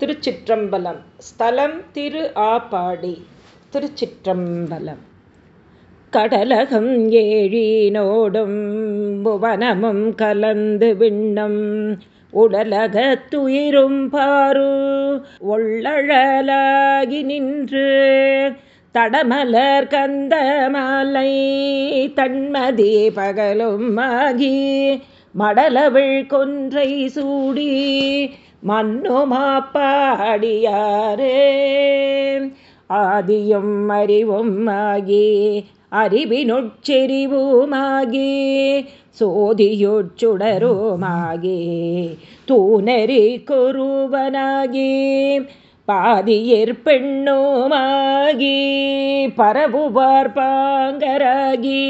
திருச்சிற்றம்பலம். ஸ்தலம் திரு ஆபாடி திருச்சிற்றம்பலம். கடலகம் ஏழினோடும் புவனமும் கலந்து விண்ணம். உடலகத்துயிரும் பாரு. ஒள்ளழலாகி நின்று. தடமலர் கந்த மாலை தன்மதி பகலும் ஆகி மடலவிழ் கொன்றை சூடி. மன்னுமாப்பாடியாரே ஆதியும் அறிவும் ஆகி அறிவினொச்செறிவுமாகி சோதியுச்சுடருமாகி தூணறி குருவனாகி பாதியிற் பெண்ணுமாகி பரவுவார் பாங்கராகி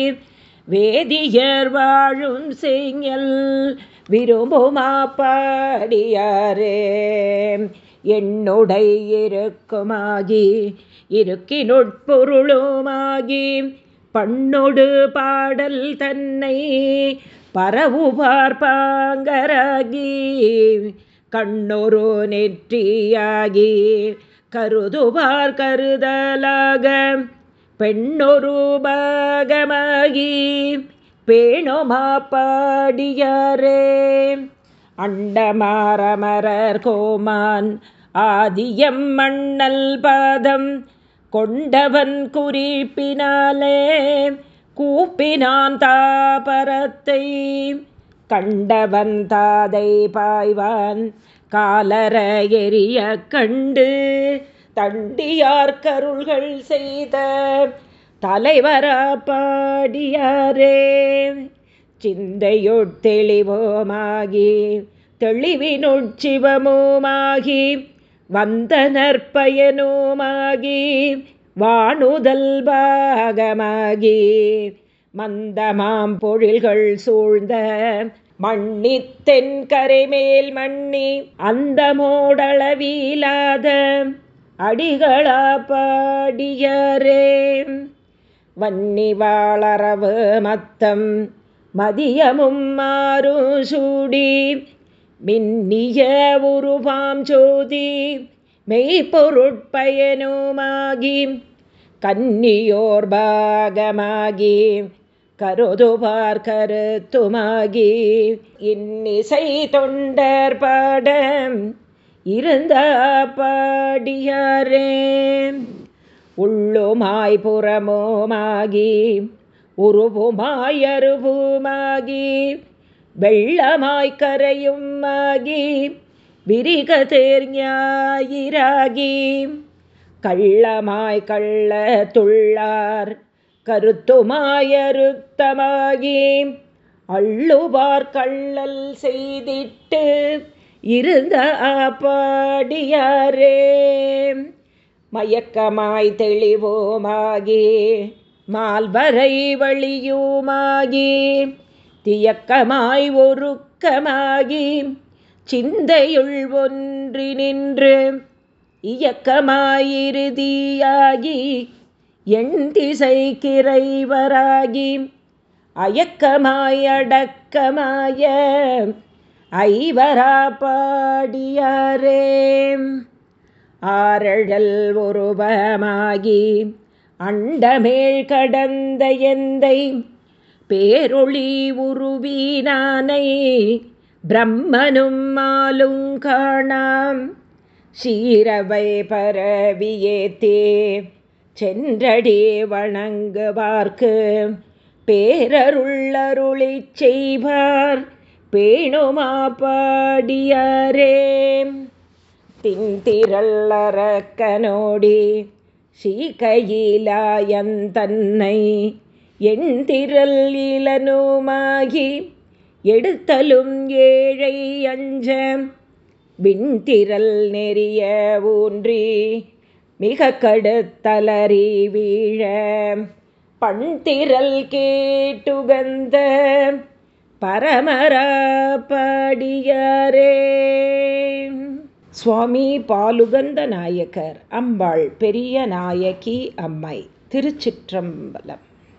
வேதியர் வாழும் செய்யல் விரும்புமா பாடியாரே என்னுடை இருக்குமாகி இருக்கினுட்பொருளுமாகி பண்ணொடு பாடல் தன்னை பரவுபார் பாங்கராகி கண்ணொரு நெற்றியாகி கருதுபார் கருதலாக பெண்ணொரு பாகமாகி பேணுமா பாடியாரே அண்டமாரமரர் கோமான் ஆதியம் மண்ணல் பாதம் கொண்டவன் குறிப்பினாலே கூப்பினான் தாபரத்தை. கண்டவன் தாதை பாய்வான் காலர எரிய கண்டு தண்டியார் கருள்கள் செய்த தலைவரா பாடியாரே சிந்தையுட் தெளிவோமாகி தெளிவினுட்சிவமுமாகி வந்த நற்பயனுமாகி வானுதல் பாகமாகி மந்தமாம் பொழில்கள் சூழ்ந்த மண்ணி தென்கரை மேல் மண்ணி அந்த மோடளவிலாத அடிகளா பாடியரே வன்னிவாளரவு மத்தம் மதியமும் மாறும் சூடி. மின்னிய உருவாம் ஜோதி மெய்ப்பொருட்பயனுமாகி கன்னியோர் பாகமாகி கருதுபார் கருத்துமாகி. இன்னிசை தொண்டர் பாடம் இருந்த பாடியாரே. உள்ளுமாய் புறமோமாகி உருவுமாய் அருவுமாகி வெள்ளமாய் கரையும் ஆகி விரிக தேர்ஞாயிராகி. கள்ளமாய் கள்ள துள்ளார் கருத்துமாயருத்தமாகி அள்ளுவார் கள்ளல் செய்திட்டு இருந்த ஆப்பாடியாரே மயக்கமாய் தெளிவோமாகி மால்வரை வழியுமாகி தியக்கமாய் ஒருக்கமாகி சிந்தையுள் ஒன்றி நின்று இயக்கமாயிருதியாகி எண் திசை கிரைவராகி அயக்கமாய் அடக்கமாய ஐவரா பாடியாரே. ஆரழல் உருவமாகி அண்டமேழ் கடந்த எந்தை பேரொளி உருவினானை பிரம்மனும் மாலும் காணாம். சீரவை பரவியேத்தே சென்றடி வணங்குவார்க்கு பேரருள்ளருளி செய்வார் பேணுமா பாடியாரே. தின்திரல்லறக்கனோடி சீகையிலாயந்தன்னை எண்திரல் இளனுமாகி எடுத்தலும் ஏழை அஞ்ச விண்திரல் நெறிய ஊன்றி மிக கடுத்தலறி வீழ பண்திரல் கேட்டுகந்த பரமரா பாடியாரே. சுவாமி பாலுகந்த நாயக்கர் அம்பாள் பெரிய நாயகி அம்மை திருச்சிற்றம்பலம்.